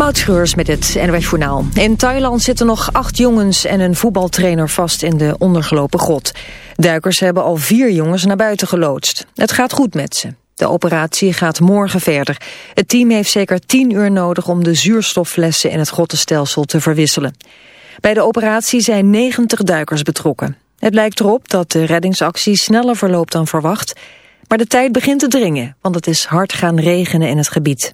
Moutschreurs met het NWS Journaal. In Thailand zitten nog acht jongens en een voetbaltrainer vast in de ondergelopen grot. Duikers hebben al vier jongens naar buiten geloodst. Het gaat goed met ze. De operatie gaat morgen verder. Het team heeft zeker tien uur nodig om de zuurstofflessen in het grottenstelsel te verwisselen. Bij de operatie zijn 90 duikers betrokken. Het lijkt erop dat de reddingsactie sneller verloopt dan verwacht. Maar de tijd begint te dringen, want het is hard gaan regenen in het gebied.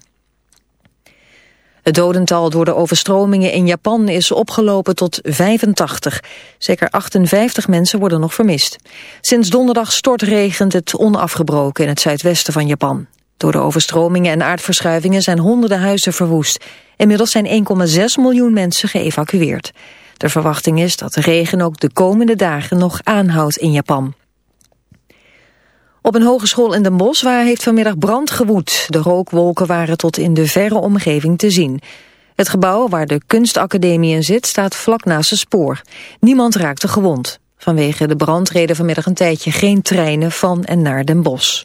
Het dodental door de overstromingen in Japan is opgelopen tot 85. Zeker 58 mensen worden nog vermist. Sinds donderdag stortregent het onafgebroken in het zuidwesten van Japan. Door de overstromingen en aardverschuivingen zijn honderden huizen verwoest. Inmiddels zijn 1,6 miljoen mensen geëvacueerd. De verwachting is dat de regen ook de komende dagen nog aanhoudt in Japan. Op een hogeschool in Den Bosch waar heeft vanmiddag brand gewoed. De rookwolken waren tot in de verre omgeving te zien. Het gebouw waar de kunstacademie in zit staat vlak naast het spoor. Niemand raakte gewond. Vanwege de brand reden vanmiddag een tijdje geen treinen van en naar Den Bosch.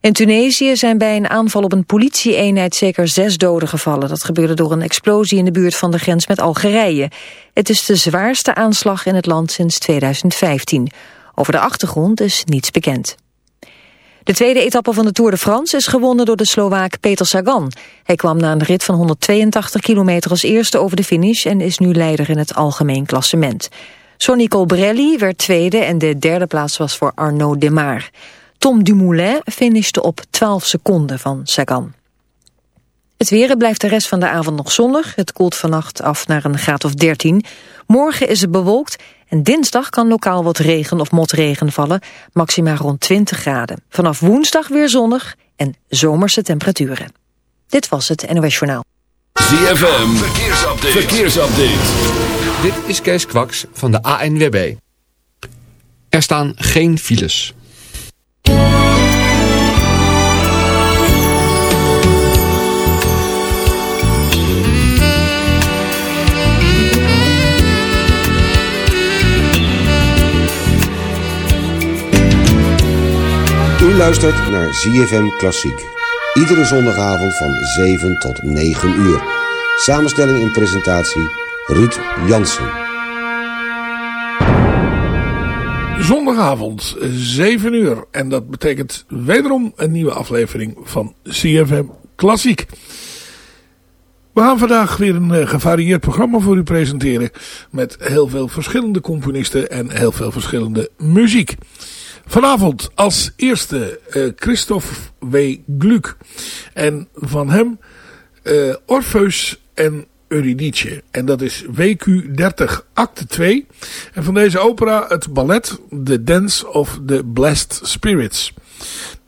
In Tunesië zijn bij een aanval op een politieeenheid zeker zes doden gevallen. Dat gebeurde door een explosie in de buurt van de grens met Algerije. Het is de zwaarste aanslag in het land sinds 2015. Over de achtergrond is niets bekend. De tweede etappe van de Tour de France is gewonnen door de Slovaak Peter Sagan. Hij kwam na een rit van 182 kilometer als eerste over de finish... en is nu leider in het algemeen klassement. Sonny Colbrelli werd tweede en de derde plaats was voor Arnaud Demar. Tom Dumoulin finishte op 12 seconden van Sagan. Het weer blijft de rest van de avond nog zonnig. Het koelt vannacht af naar een graad of 13. Morgen is het bewolkt en dinsdag kan lokaal wat regen of motregen vallen. Maxima rond 20 graden. Vanaf woensdag weer zonnig en zomerse temperaturen. Dit was het NOS Journaal. ZFM, verkeersupdate. verkeersupdate. Dit is Kees Kwaks van de ANWB. Er staan geen files. Luistert naar ZFM Klassiek. Iedere zondagavond van 7 tot 9 uur. Samenstelling en presentatie Ruud Jansen. Zondagavond, 7 uur. En dat betekent wederom een nieuwe aflevering van CFM Klassiek. We gaan vandaag weer een uh, gevarieerd programma voor u presenteren. Met heel veel verschillende componisten en heel veel verschillende muziek. Vanavond als eerste uh, Christophe W. Gluck. En van hem uh, Orpheus en Eurydice. En dat is WQ 30 acte 2. En van deze opera het ballet The Dance of the Blessed Spirits.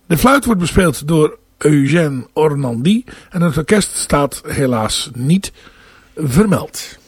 De fluit wordt bespeeld door Eugène Ornandy. En het orkest staat helaas niet vermeld.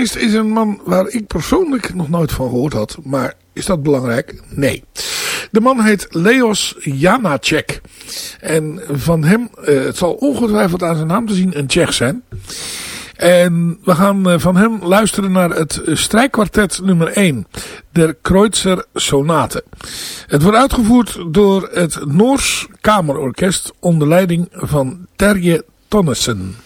Is een man waar ik persoonlijk nog nooit van gehoord had. Maar is dat belangrijk? Nee. De man heet Leos Janacek. En van hem, uh, het zal ongetwijfeld aan zijn naam te zien, een Tsjech zijn. En we gaan uh, van hem luisteren naar het strijkkwartet nummer 1. Der Kreutzer Sonate. Het wordt uitgevoerd door het Noors Kamerorkest onder leiding van Terje Tonnesen.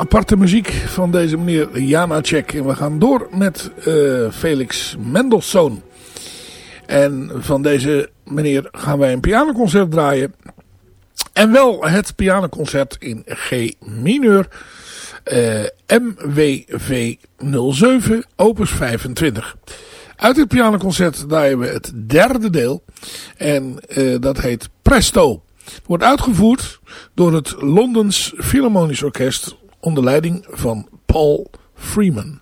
Aparte muziek van deze meneer Janacek. En we gaan door met uh, Felix Mendelssohn. En van deze meneer gaan wij een pianoconcert draaien. En wel het pianoconcert in G mineur. Uh, MWV 07 opus 25. Uit het pianoconcert draaien we het derde deel. En uh, dat heet Presto. Wordt uitgevoerd door het Londens Philharmonisch Orkest onder leiding van Paul Freeman.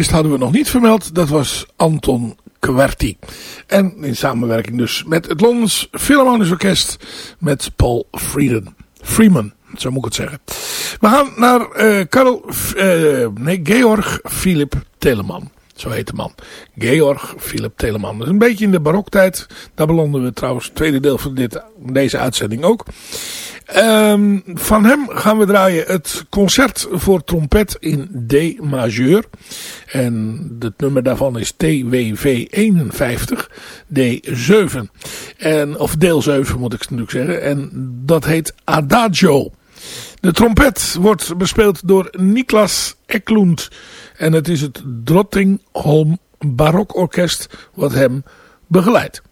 Pianist hadden we nog niet vermeld. Dat was Anton Querti. En in samenwerking dus met het Londens Philharmonisch Orkest met Paul Frieden. Freeman, zo moet ik het zeggen. We gaan naar uh, nee, Georg Philip Telemann. Zo heet de man. Georg Philip Telemann. Dat is een beetje in de baroktijd. Daar belanden we trouwens het tweede deel van dit, deze uitzending ook. Um, van hem gaan we draaien het concert voor trompet in D majeur. En het nummer daarvan is TWV 51 D7. En, of deel 7 moet ik natuurlijk zeggen. En dat heet Adagio. De trompet wordt bespeeld door Niklas Eklund. En het is het Drottingholm Barokorkest wat hem begeleidt.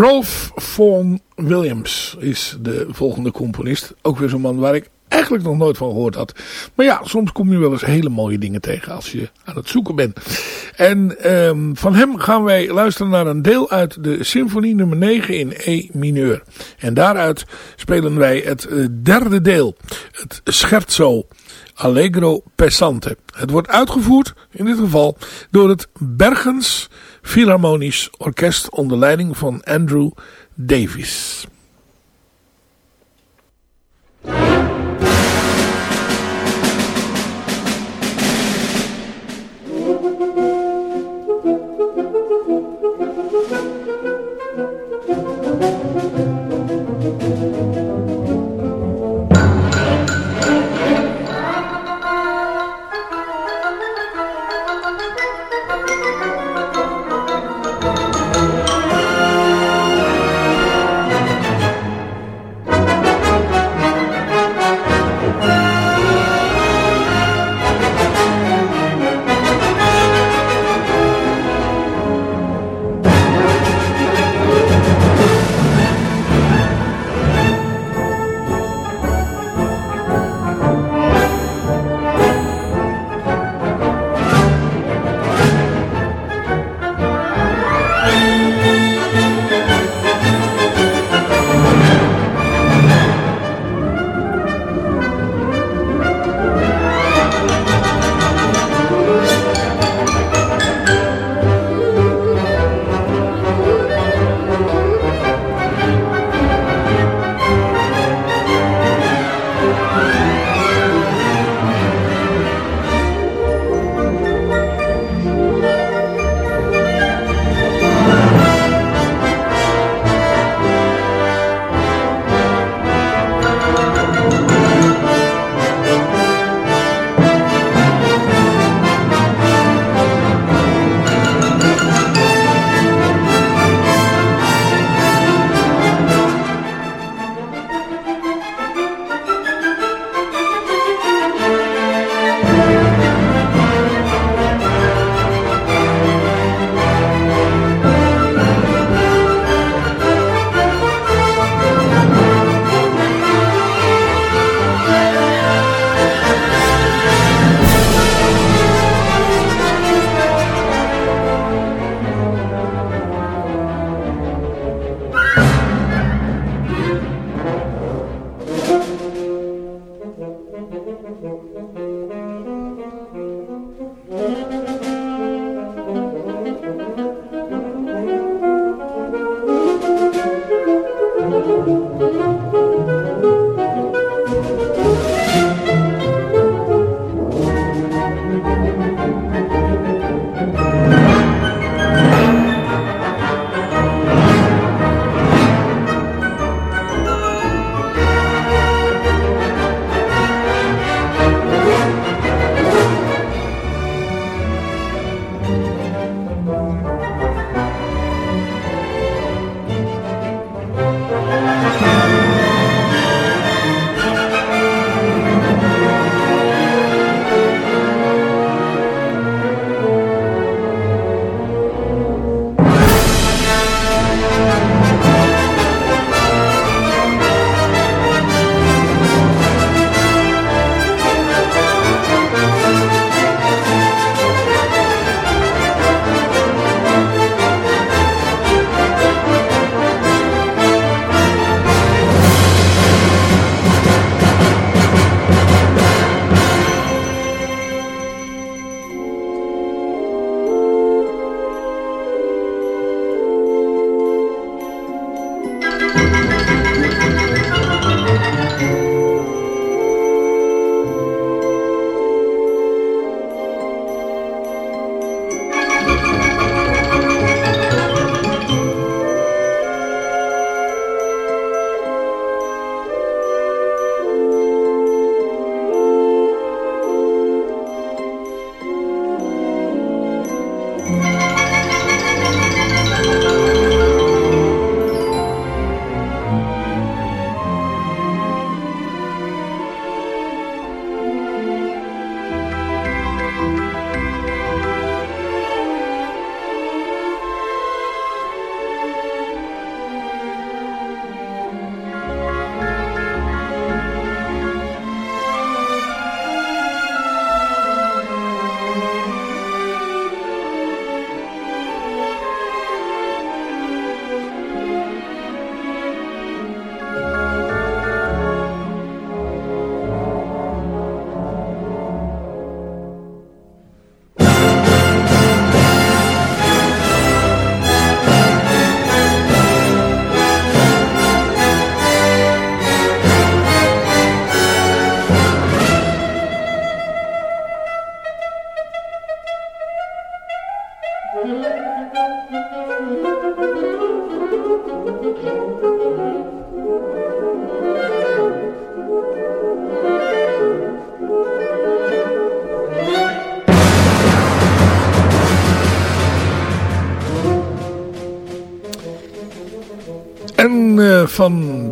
Rolf Vaughan Williams is de volgende componist. Ook weer zo'n man waar ik eigenlijk nog nooit van gehoord had. Maar ja, soms kom je wel eens hele mooie dingen tegen als je aan het zoeken bent. En um, van hem gaan wij luisteren naar een deel uit de symfonie nummer 9 in E mineur. En daaruit spelen wij het uh, derde deel, het scherzo. Allegro Pesante. Het wordt uitgevoerd, in dit geval, door het Bergens Philharmonisch Orkest onder leiding van Andrew Davies.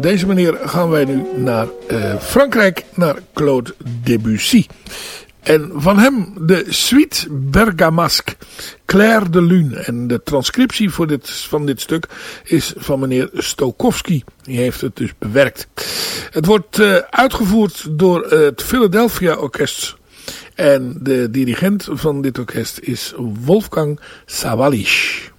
Deze manier gaan wij nu naar uh, Frankrijk, naar Claude Debussy. En van hem de Suite Bergamasque, Claire de Lune. En de transcriptie voor dit, van dit stuk is van meneer Stokowski. Die heeft het dus bewerkt. Het wordt uh, uitgevoerd door het Philadelphia Orkest. En de dirigent van dit orkest is Wolfgang Sawalisch.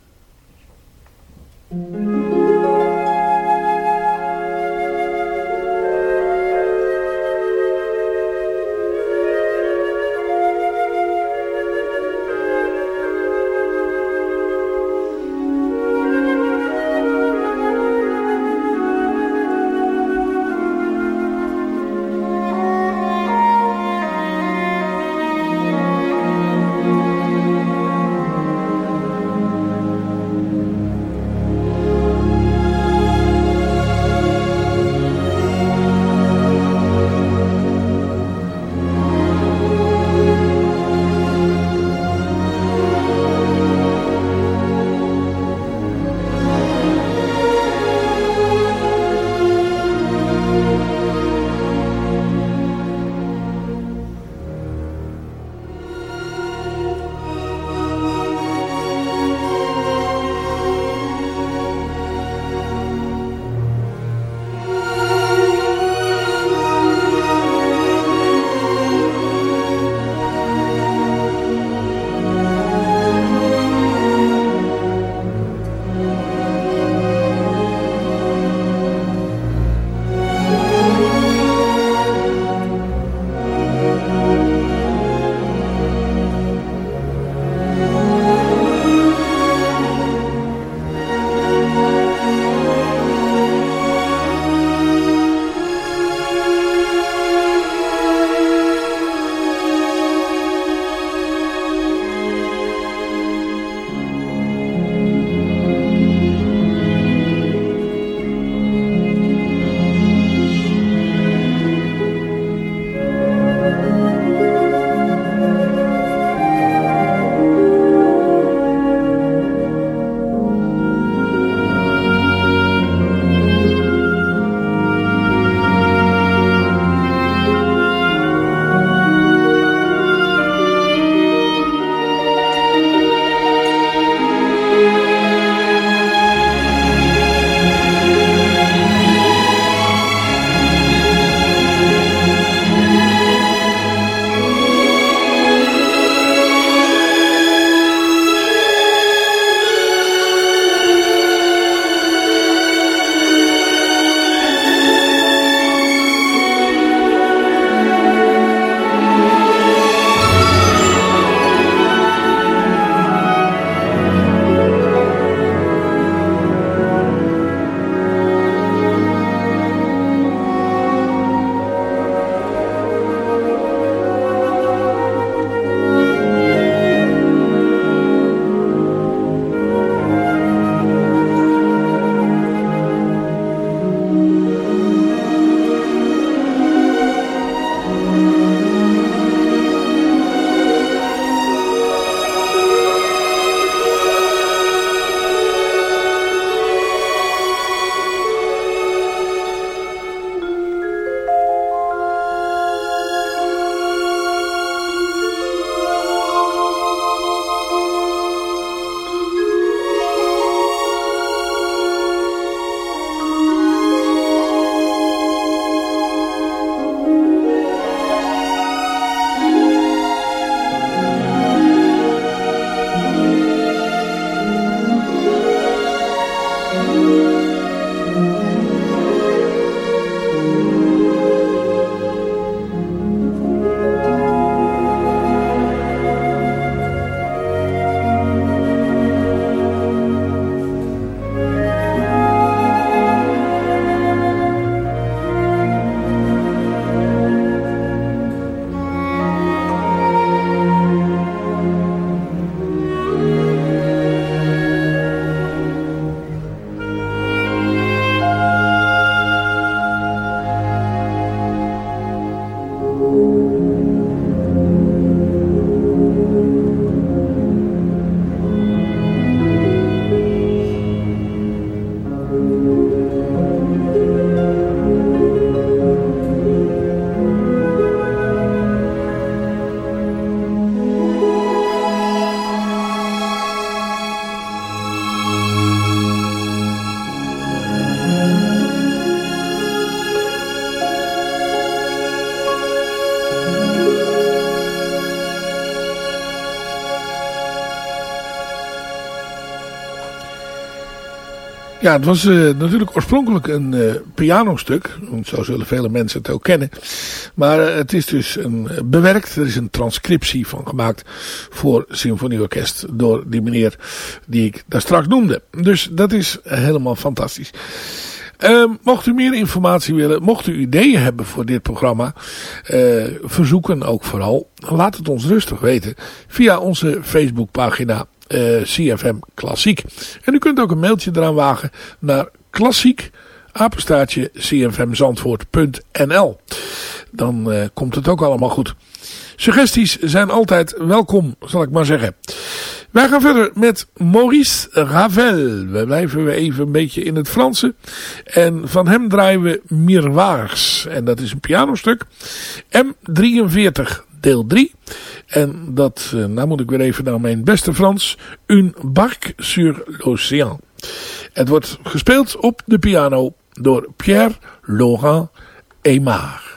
Ja, het was uh, natuurlijk oorspronkelijk een uh, pianostuk. Zo zullen vele mensen het ook kennen. Maar uh, het is dus een, bewerkt. Er is een transcriptie van gemaakt voor symfonieorkest. Door die meneer die ik daar straks noemde. Dus dat is helemaal fantastisch. Uh, mocht u meer informatie willen, mocht u ideeën hebben voor dit programma, uh, verzoeken ook vooral, laat het ons rustig weten via onze Facebookpagina uh, CFM Klassiek. En u kunt ook een mailtje eraan wagen naar klassiek apenstaartje cfmzandvoort.nl Dan uh, komt het ook allemaal goed. Suggesties zijn altijd welkom, zal ik maar zeggen. Wij gaan verder met Maurice Ravel. We blijven we even een beetje in het Franse. En van hem draaien we Miroirs. En dat is een pianostuk. M43 deel 3. En dat, eh, nou moet ik weer even naar mijn beste Frans. Un barque sur l'océan. Het wordt gespeeld op de piano door Pierre Laurent Aymar.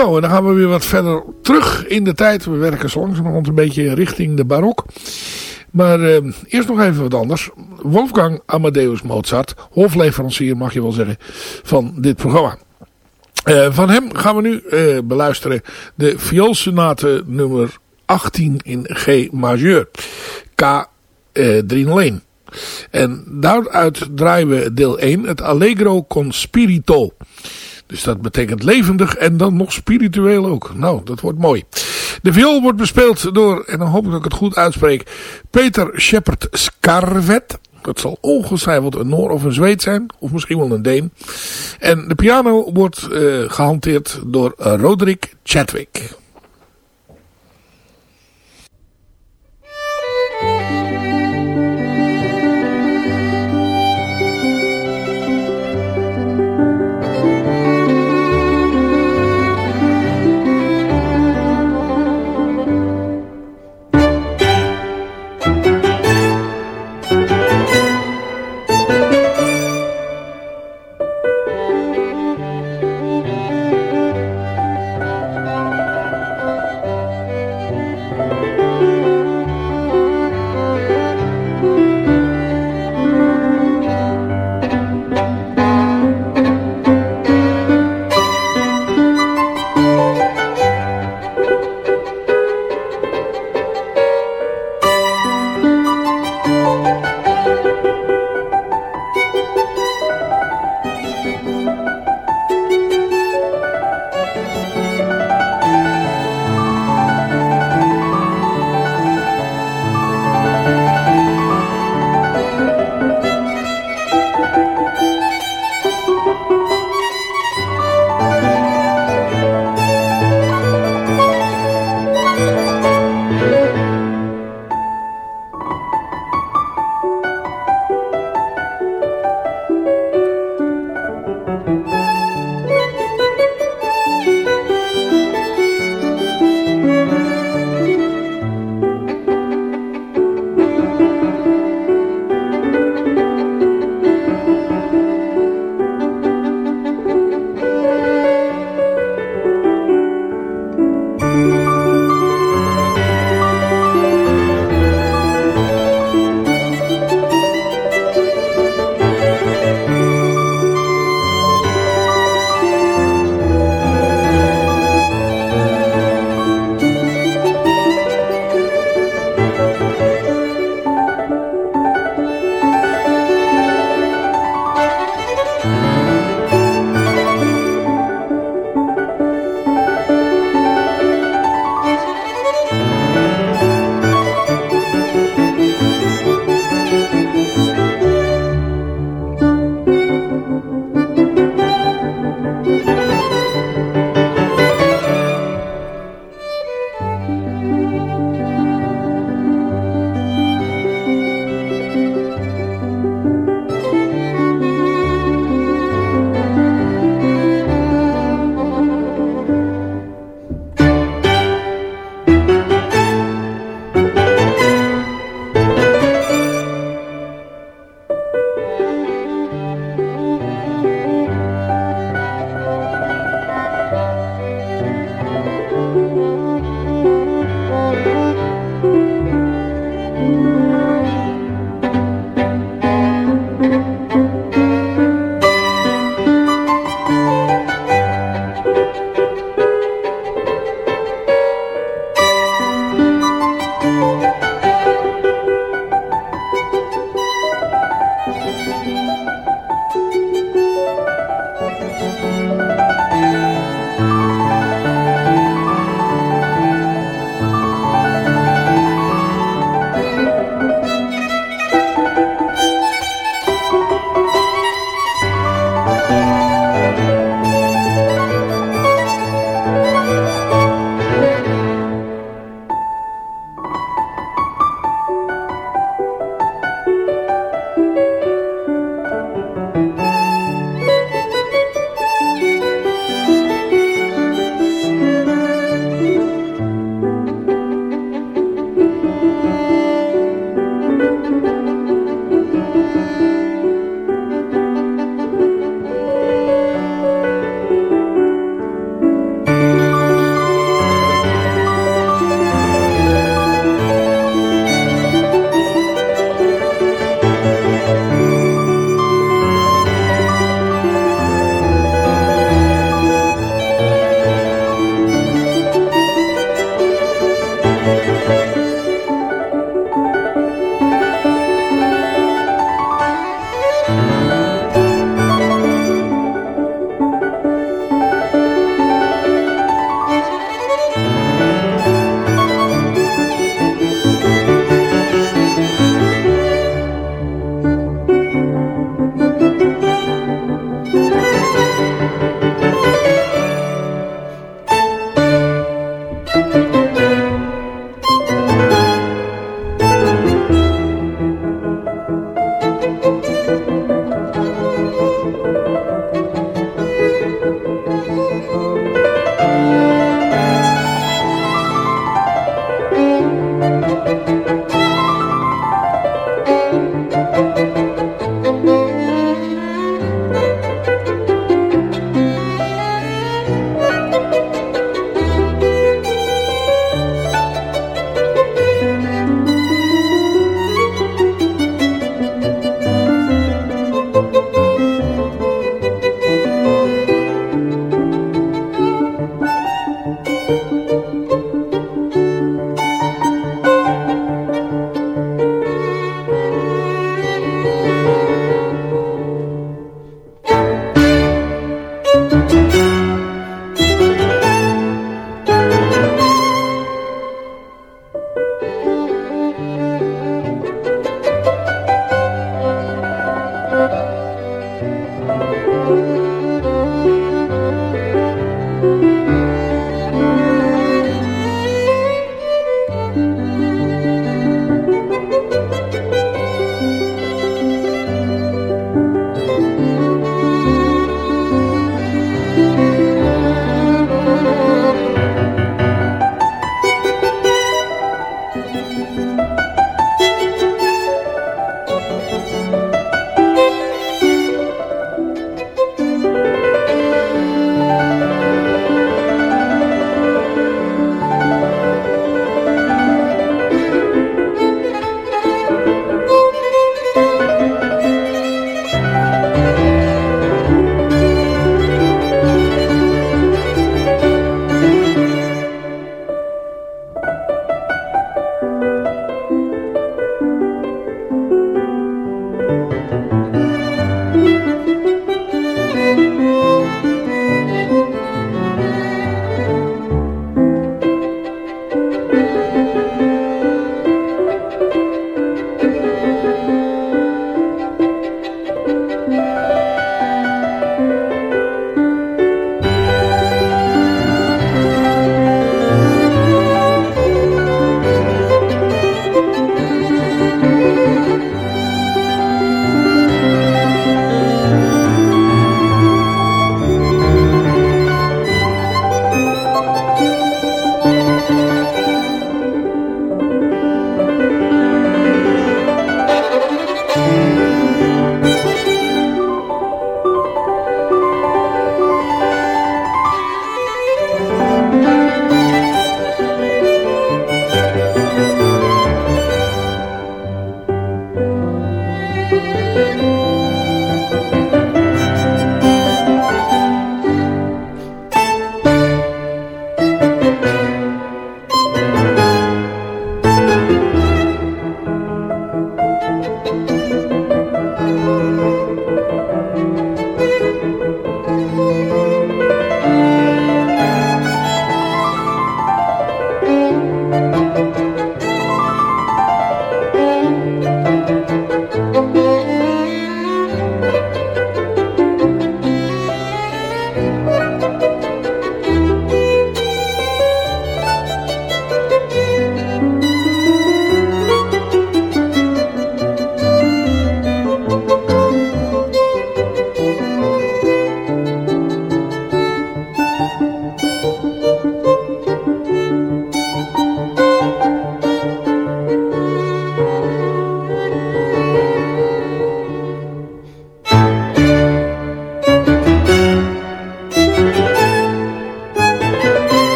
Zo, en dan gaan we weer wat verder terug in de tijd. We werken zo langzamerhand een beetje richting de barok. Maar uh, eerst nog even wat anders. Wolfgang Amadeus Mozart, hofleverancier mag je wel zeggen, van dit programma. Uh, van hem gaan we nu uh, beluisteren de vioolsonate nummer 18 in G majeur. K 301. En daaruit draaien we deel 1, het Allegro con Spirito. Dus dat betekent levendig en dan nog spiritueel ook. Nou, dat wordt mooi. De viool wordt bespeeld door, en dan hoop ik dat ik het goed uitspreek, Peter Shepard Scarvet. Dat zal ongetwijfeld een Noor of een Zweed zijn, of misschien wel een Deen. En de piano wordt uh, gehanteerd door Roderick Chadwick.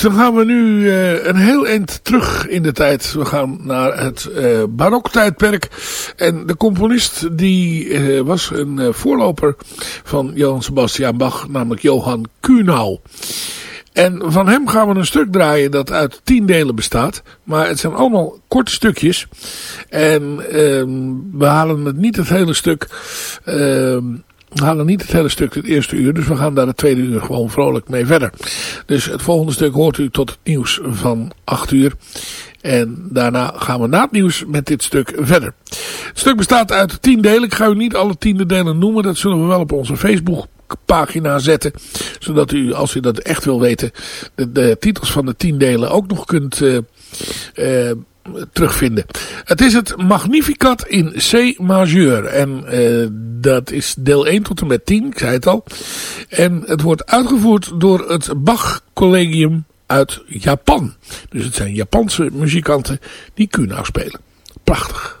Dan gaan we nu uh, een heel eind terug in de tijd. We gaan naar het uh, baroktijdperk. En de componist die uh, was een voorloper van Johann Sebastian Bach, namelijk Johan Kuhnau. En van hem gaan we een stuk draaien dat uit tien delen bestaat. Maar het zijn allemaal korte stukjes. En uh, we halen het niet het hele stuk... Uh, we halen niet het hele stuk het eerste uur, dus we gaan daar het tweede uur gewoon vrolijk mee verder. Dus het volgende stuk hoort u tot het nieuws van 8 uur. En daarna gaan we na het nieuws met dit stuk verder. Het stuk bestaat uit tien delen. Ik ga u niet alle tiende delen noemen. Dat zullen we wel op onze Facebook pagina zetten. Zodat u, als u dat echt wil weten, de, titels van de tien delen ook nog kunt uh, terugvinden. Het is het Magnificat in C majeur. En uh, dat is deel 1 tot en met 10, ik zei het al. En het wordt uitgevoerd door het Bach Collegium uit Japan. Dus het zijn Japanse muzikanten die Kuna spelen. Prachtig.